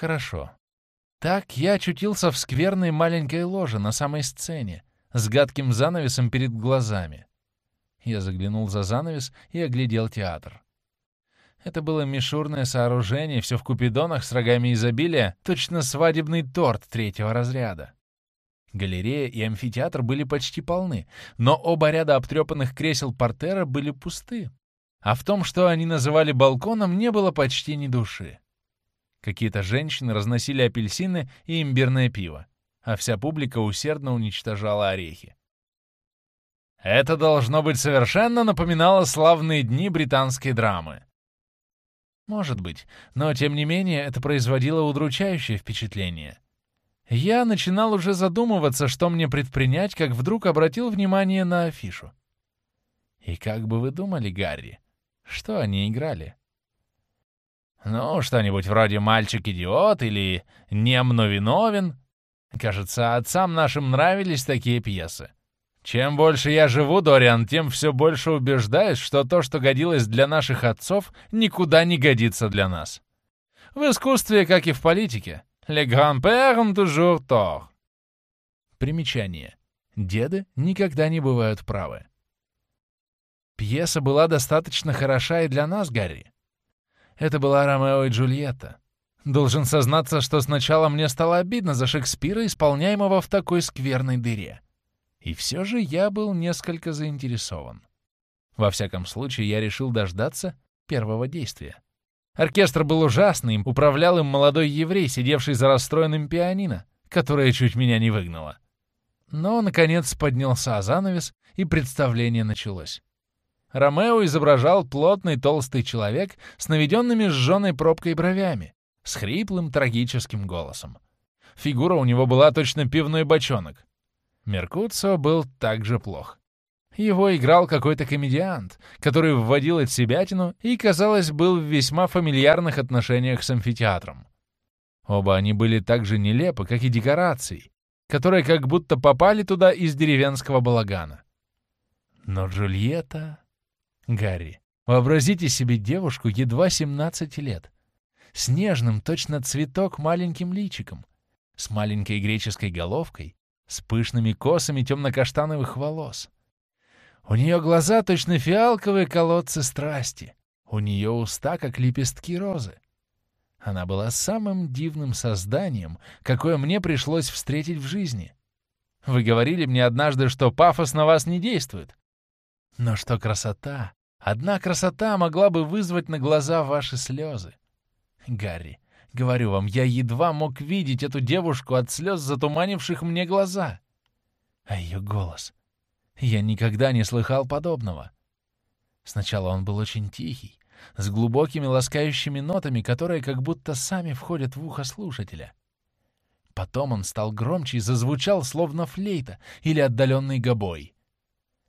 Хорошо. Так я очутился в скверной маленькой ложе на самой сцене, с гадким занавесом перед глазами. Я заглянул за занавес и оглядел театр. Это было мишурное сооружение, все в купидонах с рогами изобилия, точно свадебный торт третьего разряда. Галерея и амфитеатр были почти полны, но оба ряда обтрепанных кресел портера были пусты. А в том, что они называли балконом, не было почти ни души. Какие-то женщины разносили апельсины и имбирное пиво, а вся публика усердно уничтожала орехи. Это, должно быть, совершенно напоминало славные дни британской драмы. Может быть, но тем не менее это производило удручающее впечатление. Я начинал уже задумываться, что мне предпринять, как вдруг обратил внимание на афишу. И как бы вы думали, Гарри, что они играли? Ну, что-нибудь вроде «Мальчик-идиот» или «Немно виновен». Кажется, отцам нашим нравились такие пьесы. Чем больше я живу, Дориан, тем все больше убеждаюсь, что то, что годилось для наших отцов, никуда не годится для нас. В искусстве, как и в политике. Le grand-père toujours tort. Примечание. Деды никогда не бывают правы. Пьеса была достаточно хороша и для нас, Гарри. Это была Ромео и Джульетта. Должен сознаться, что сначала мне стало обидно за Шекспира, исполняемого в такой скверной дыре. И все же я был несколько заинтересован. Во всяком случае, я решил дождаться первого действия. Оркестр был ужасный, управлял им молодой еврей, сидевший за расстроенным пианино, которое чуть меня не выгнало. Но, наконец, поднялся занавес, и представление началось. Ромео изображал плотный толстый человек с наведенными сжженной пробкой бровями, с хриплым трагическим голосом. Фигура у него была точно пивной бочонок. Меркуцио был также плох. Его играл какой-то комедиант, который вводил от себятину и, казалось, был в весьма фамильярных отношениях с амфитеатром. Оба они были так же нелепы, как и декорации, которые как будто попали туда из деревенского балагана. Но Джульетта... Гарри, вообразите себе девушку едва 17 лет, с нежным, точно цветок, маленьким личиком, с маленькой греческой головкой с пышными косами темно-каштановых волос. У нее глаза точно фиалковые колодцы страсти. У нее уста, как лепестки розы. Она была самым дивным созданием, какое мне пришлось встретить в жизни. Вы говорили мне однажды, что пафос на вас не действует. Но что красота! Одна красота могла бы вызвать на глаза ваши слезы. Гарри, Говорю вам, я едва мог видеть эту девушку от слез, затуманивших мне глаза. А ее голос... Я никогда не слыхал подобного. Сначала он был очень тихий, с глубокими ласкающими нотами, которые как будто сами входят в ухо слушателя. Потом он стал громче и зазвучал, словно флейта или отдаленный гобой.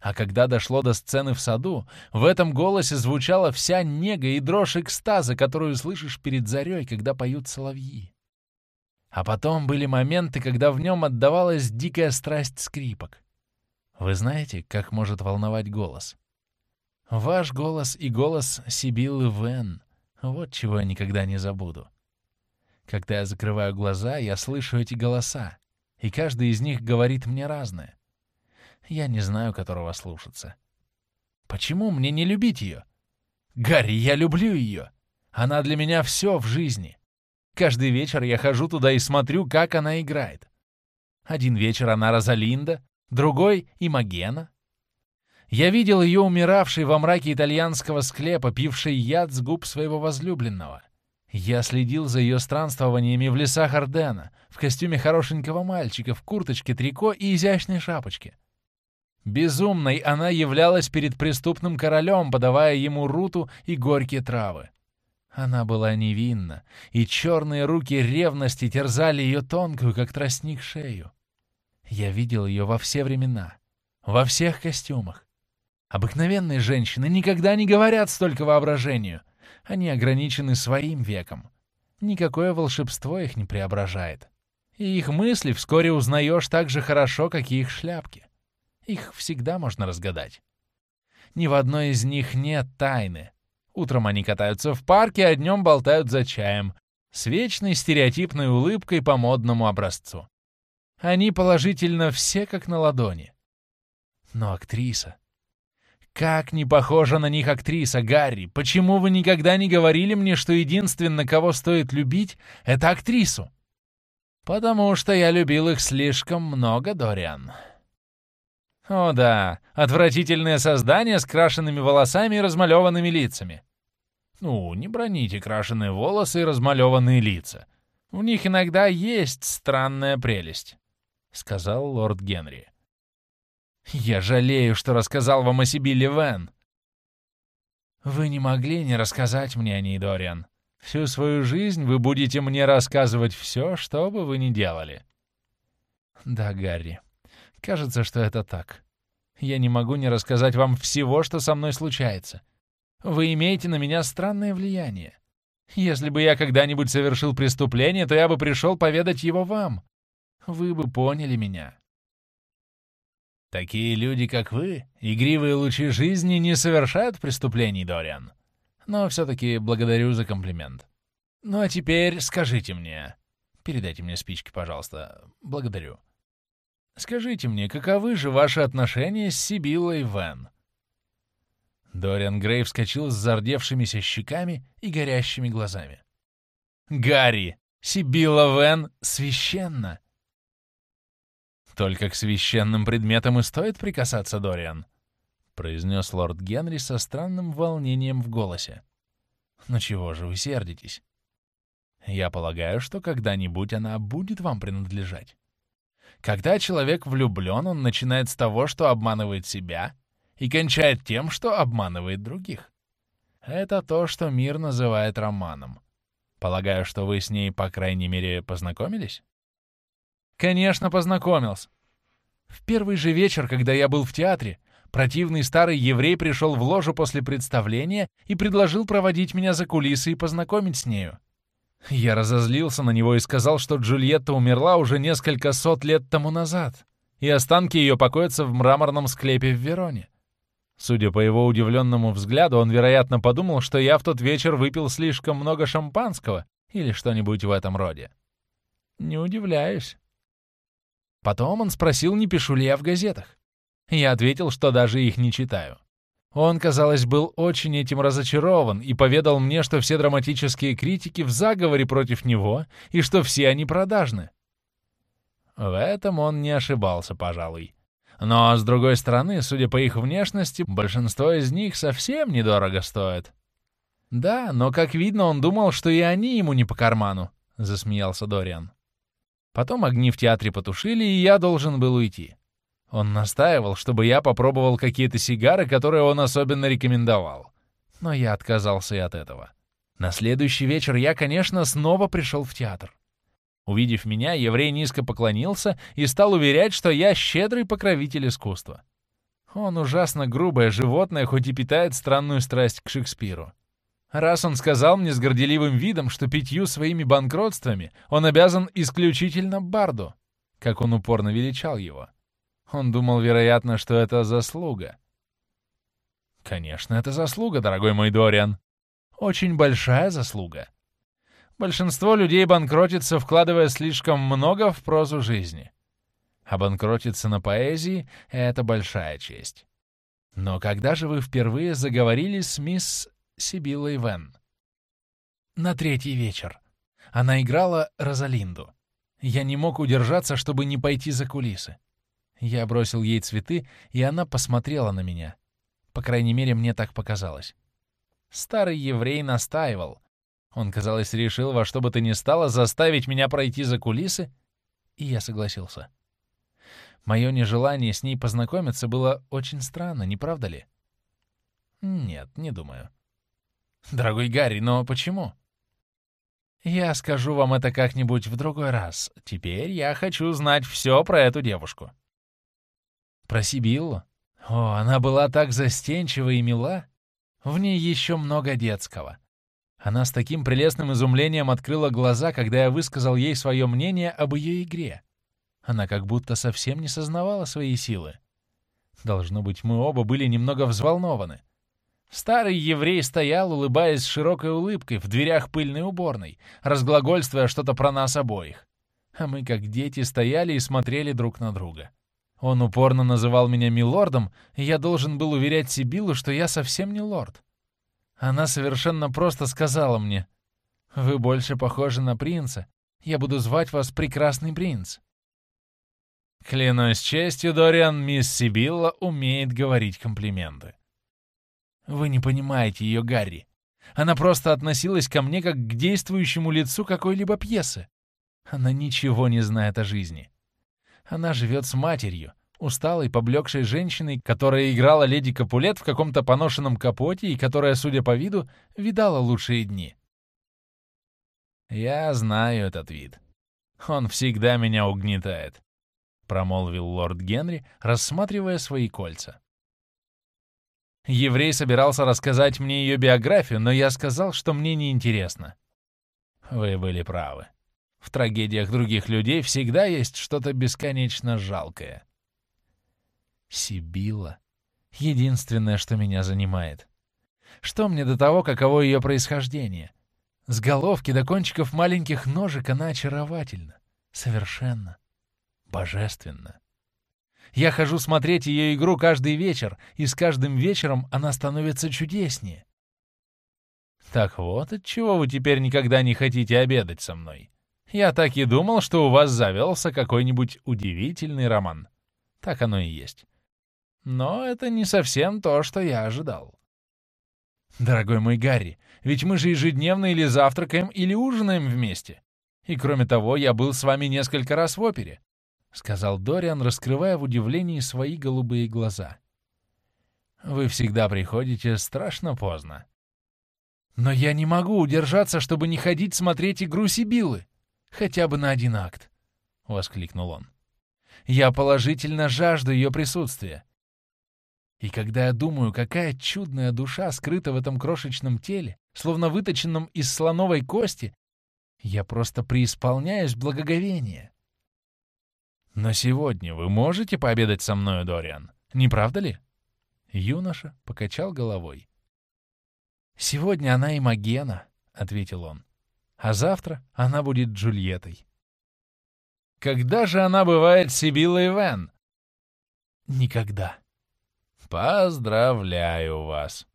А когда дошло до сцены в саду, в этом голосе звучала вся нега и дрожь экстаза, которую слышишь перед зарей, когда поют соловьи. А потом были моменты, когда в нем отдавалась дикая страсть скрипок. Вы знаете, как может волновать голос? Ваш голос и голос Сибиллы Вен — вот чего я никогда не забуду. Когда я закрываю глаза, я слышу эти голоса, и каждый из них говорит мне разное. Я не знаю, которого слушаться. Почему мне не любить ее? Гарри, я люблю ее. Она для меня все в жизни. Каждый вечер я хожу туда и смотрю, как она играет. Один вечер она Розалинда, другой — Имагена. Я видел ее умиравшей во мраке итальянского склепа, пившей яд с губ своего возлюбленного. Я следил за ее странствованиями в лесах Ордена, в костюме хорошенького мальчика, в курточке, трико и изящной шапочке. Безумной она являлась перед преступным королем, подавая ему руту и горькие травы. Она была невинна, и черные руки ревности терзали ее тонкую, как тростник, шею. Я видел ее во все времена, во всех костюмах. Обыкновенные женщины никогда не говорят столько воображению. Они ограничены своим веком. Никакое волшебство их не преображает. И их мысли вскоре узнаешь так же хорошо, как и их шляпки. Их всегда можно разгадать. Ни в одной из них нет тайны. Утром они катаются в парке, а днем болтают за чаем. с вечной стереотипной улыбкой по модному образцу. Они положительно все как на ладони. Но актриса... Как не похожа на них актриса, Гарри! Почему вы никогда не говорили мне, что единственно, кого стоит любить, — это актрису? Потому что я любил их слишком много, Дориан. О да, отвратительное создание с крашенными волосами и размалеванными лицами. Ну, не броните крашеные волосы и размалеванные лица. В них иногда есть странная прелесть, — сказал лорд Генри. Я жалею, что рассказал вам о Сибиле Вен. Вы не могли не рассказать мне о ней, Дориан. Всю свою жизнь вы будете мне рассказывать все, что бы вы ни делали. Да, Гарри, кажется, что это так. Я не могу не рассказать вам всего, что со мной случается. Вы имеете на меня странное влияние. Если бы я когда-нибудь совершил преступление, то я бы пришел поведать его вам. Вы бы поняли меня. Такие люди, как вы, игривые лучи жизни, не совершают преступлений, Дориан. Но все-таки благодарю за комплимент. Ну а теперь скажите мне... Передайте мне спички, пожалуйста. Благодарю. Скажите мне, каковы же ваши отношения с Сибиллой Вен? Дориан Грей вскочил с зардевшимися щеками и горящими глазами. «Гарри! Сибилла Вен священна!» «Только к священным предметам и стоит прикасаться, Дориан», — произнес лорд Генри со странным волнением в голосе. «Ну чего же вы сердитесь? Я полагаю, что когда-нибудь она будет вам принадлежать. Когда человек влюблен, он начинает с того, что обманывает себя, и кончает тем, что обманывает других. Это то, что мир называет романом. Полагаю, что вы с ней, по крайней мере, познакомились? Конечно, познакомился. В первый же вечер, когда я был в театре, противный старый еврей пришел в ложу после представления и предложил проводить меня за кулисы и познакомить с нею. Я разозлился на него и сказал, что Джульетта умерла уже несколько сот лет тому назад, и останки ее покоятся в мраморном склепе в Вероне. Судя по его удивленному взгляду, он, вероятно, подумал, что я в тот вечер выпил слишком много шампанского или что-нибудь в этом роде. Не удивляюсь. Потом он спросил, не пишу ли я в газетах. Я ответил, что даже их не читаю. Он, казалось, был очень этим разочарован и поведал мне, что все драматические критики в заговоре против него и что все они продажны. В этом он не ошибался, пожалуй. Но, с другой стороны, судя по их внешности, большинство из них совсем недорого стоит. «Да, но, как видно, он думал, что и они ему не по карману», — засмеялся Дориан. Потом огни в театре потушили, и я должен был уйти. Он настаивал, чтобы я попробовал какие-то сигары, которые он особенно рекомендовал. Но я отказался и от этого. На следующий вечер я, конечно, снова пришел в театр. Увидев меня, еврей низко поклонился и стал уверять, что я щедрый покровитель искусства. Он ужасно грубое животное, хоть и питает странную страсть к Шекспиру. Раз он сказал мне с горделивым видом, что пятью своими банкротствами он обязан исключительно Барду, как он упорно величал его. Он думал, вероятно, что это заслуга. Конечно, это заслуга, дорогой мой Дориан. Очень большая заслуга. Большинство людей банкротится, вкладывая слишком много в прозу жизни. А банкротиться на поэзии — это большая честь. Но когда же вы впервые заговорили с мисс Сибиллой Вен? На третий вечер. Она играла Розалинду. Я не мог удержаться, чтобы не пойти за кулисы. Я бросил ей цветы, и она посмотрела на меня. По крайней мере, мне так показалось. Старый еврей настаивал — он, казалось, решил во что бы то ни стало заставить меня пройти за кулисы, и я согласился. Мое нежелание с ней познакомиться было очень странно, не правда ли? Нет, не думаю. Дорогой Гарри, но почему? Я скажу вам это как-нибудь в другой раз. Теперь я хочу знать все про эту девушку. Про Сибиллу? О, она была так застенчива и мила. В ней еще много детского. Она с таким прелестным изумлением открыла глаза, когда я высказал ей свое мнение об ее игре. Она как будто совсем не сознавала своей силы. Должно быть, мы оба были немного взволнованы. Старый еврей стоял, улыбаясь широкой улыбкой в дверях пыльной уборной, разглагольствуя что-то про нас обоих. А мы, как дети, стояли и смотрели друг на друга. Он упорно называл меня милордом, и я должен был уверять Сибилу, что я совсем не лорд. Она совершенно просто сказала мне, «Вы больше похожи на принца. Я буду звать вас Прекрасный принц». Клянусь честью, Дориан, мисс Сибилла умеет говорить комплименты. Вы не понимаете ее, Гарри. Она просто относилась ко мне как к действующему лицу какой-либо пьесы. Она ничего не знает о жизни. Она живет с матерью, усталой, поблекшей женщиной, которая играла леди Капулет в каком-то поношенном капоте и которая, судя по виду, видала лучшие дни. «Я знаю этот вид. Он всегда меня угнетает», — промолвил лорд Генри, рассматривая свои кольца. Еврей собирался рассказать мне ее биографию, но я сказал, что мне неинтересно. Вы были правы. В трагедиях других людей всегда есть что-то бесконечно жалкое. Сибила — единственное, что меня занимает. Что мне до того, каково ее происхождение? С головки до кончиков маленьких ножек она очаровательна, совершенно, божественно. Я хожу смотреть ее игру каждый вечер, и с каждым вечером она становится чудеснее. Так вот, отчего вы теперь никогда не хотите обедать со мной? Я так и думал, что у вас завелся какой-нибудь удивительный роман. Так оно и есть. Но это не совсем то, что я ожидал. Дорогой мой Гарри, ведь мы же ежедневно или завтракаем, или ужинаем вместе. И кроме того, я был с вами несколько раз в опере, — сказал Дориан, раскрывая в удивлении свои голубые глаза. Вы всегда приходите страшно поздно. Но я не могу удержаться, чтобы не ходить смотреть игру Сибилы. Хотя бы на один акт!» — воскликнул он. «Я положительно жажду ее присутствия. И когда я думаю, какая чудная душа скрыта в этом крошечном теле, словно выточенном из слоновой кости, я просто преисполняюсь благоговения. Но сегодня вы можете пообедать со мною, Дориан, не правда ли?» Юноша покачал головой. «Сегодня она и Магена», — ответил он а завтра она будет Джульеттой. Когда же она бывает Сибиллой Вен? Никогда. Поздравляю вас.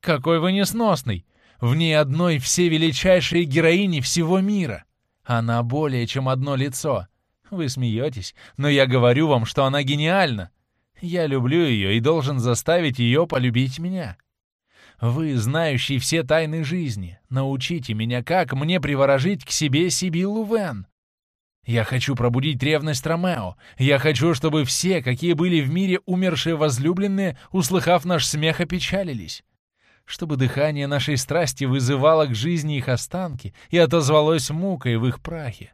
Какой вы несносный! В ней одной все величайшие героини всего мира. Она более чем одно лицо. Вы смеетесь, но я говорю вам, что она гениальна. Я люблю ее и должен заставить ее полюбить меня. Вы, знающий все тайны жизни, научите меня, как мне приворожить к себе Сибиллу Вен. Я хочу пробудить ревность Ромео. Я хочу, чтобы все, какие были в мире умершие возлюбленные, услыхав наш смех, опечалились. Чтобы дыхание нашей страсти вызывало к жизни их останки и отозвалось мукой в их прахе.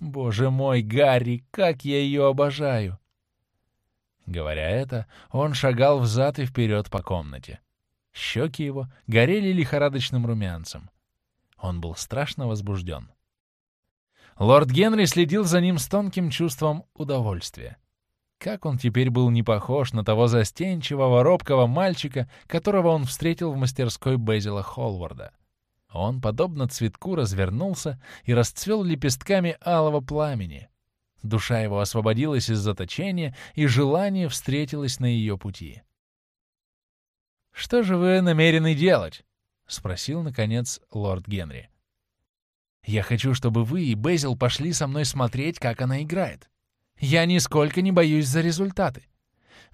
Боже мой, Гарри, как я ее обожаю!» Говоря это, он шагал взад и вперед по комнате. Щеки его горели лихорадочным румянцем. Он был страшно возбужден. Лорд Генри следил за ним с тонким чувством удовольствия. Как он теперь был не похож на того застенчивого, робкого мальчика, которого он встретил в мастерской Безила Холварда. Он, подобно цветку, развернулся и расцвел лепестками алого пламени. Душа его освободилась из заточения, и желание встретилось на ее пути. «Что же вы намерены делать?» — спросил, наконец, лорд Генри. «Я хочу, чтобы вы и Безил пошли со мной смотреть, как она играет. Я нисколько не боюсь за результаты.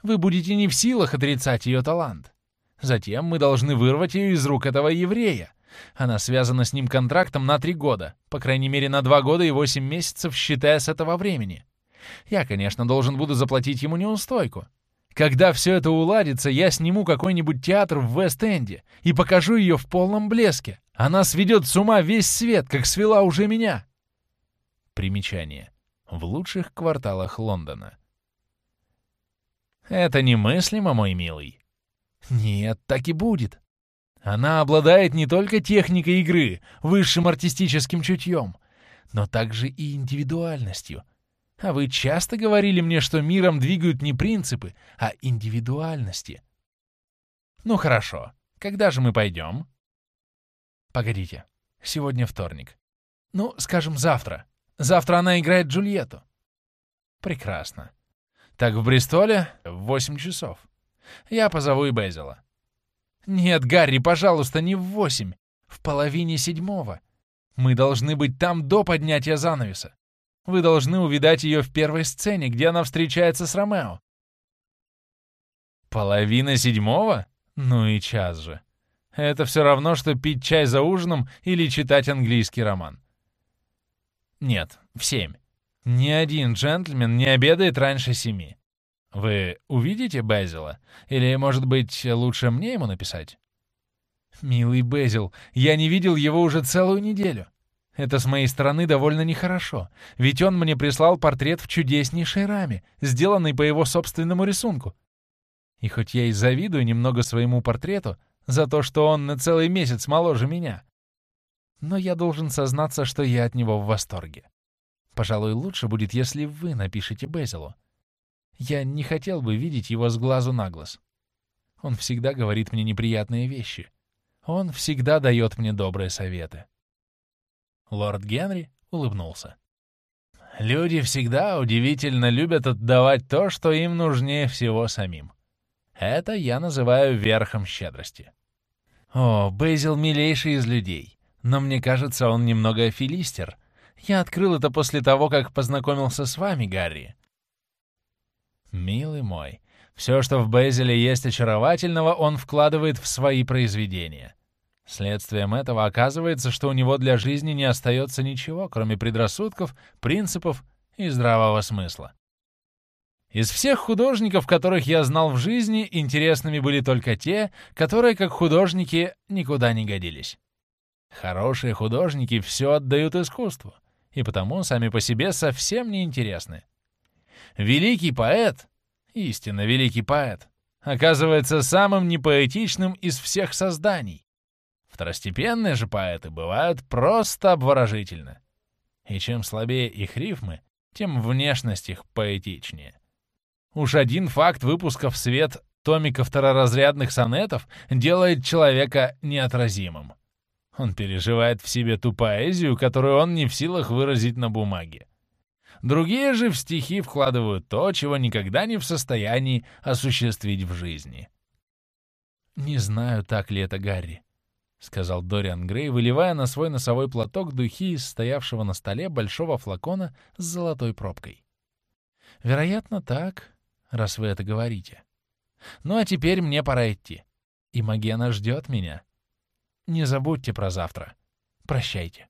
Вы будете не в силах отрицать ее талант. Затем мы должны вырвать ее из рук этого еврея. Она связана с ним контрактом на три года, по крайней мере на два года и восемь месяцев, считая с этого времени. Я, конечно, должен буду заплатить ему неустойку, когда все это уладится, я сниму какой-нибудь театр в Вест-Энде и покажу ее в полном блеске. Она сведет с ума весь свет, как свела уже меня. Примечание. В лучших кварталах Лондона. Это немыслимо, мой милый. Нет, так и будет. Она обладает не только техникой игры, высшим артистическим чутьем, но также и индивидуальностью, а вы часто говорили мне, что миром двигают не принципы, а индивидуальности. Ну хорошо, Когда же мы пойдем? Погодите, сегодня вторник. Ну, скажем, завтра. Завтра она играет Джульетту. Прекрасно. Так в Бристоле в восемь часов. Я позову и Безила. Нет, Гарри, пожалуйста, не в восемь. В половине седьмого. Мы должны быть там до поднятия занавеса. Вы должны увидать ее в первой сцене, где она встречается с Ромео. Половина седьмого? Ну и час же. Это все равно, что пить чай за ужином или читать английский роман. Нет, в семь. Ни один джентльмен не обедает раньше семи. Вы увидите Безила? Или, может быть, лучше мне ему написать? Милый Безил, я не видел его уже целую неделю. Это с моей стороны довольно нехорошо, ведь он мне прислал портрет в чудеснейшей раме, сделанный по его собственному рисунку. И хоть я и завидую немного своему портрету за то, что он на целый месяц моложе меня, но я должен сознаться, что я от него в восторге. Пожалуй, лучше будет, если вы напишете Безилу. Я не хотел бы видеть его с глазу на глаз. Он всегда говорит мне неприятные вещи. Он всегда дает мне добрые советы. Лорд Генри улыбнулся. Люди всегда удивительно любят отдавать то, что им нужнее всего самим. Это я называю верхом щедрости. О, Бейзил милейший из людей, но мне кажется, он немного филистер. Я открыл это после того, как познакомился с вами, Гарри. Милый мой, все, что в Бейзеле есть очаровательного, он вкладывает в свои произведения. Следствием этого оказывается, что у него для жизни не остается ничего, кроме предрассудков, принципов и здравого смысла. Из всех художников, которых я знал в жизни, интересными были только те, которые, как художники, никуда не годились. Хорошие художники все отдают искусству, и потому сами по себе совсем не интересны. Великий поэт, истинно великий поэт, оказывается самым непоэтичным из всех созданий. Второстепенные же поэты бывают просто обворожительны. И чем слабее их рифмы, тем внешность их поэтичнее. Уж один факт выпуска в свет томика второразрядных сонетов делает человека неотразимым. Он переживает в себе ту поэзию, которую он не в силах выразить на бумаге. Другие же в стихи вкладывают то, чего никогда не в состоянии осуществить в жизни. Не знаю, так ли это Гарри. — сказал Дориан Грей, выливая на свой носовой платок духи из стоявшего на столе большого флакона с золотой пробкой. «Вероятно, так, раз вы это говорите. Ну а теперь мне пора идти. И ждет меня. Не забудьте про завтра. Прощайте».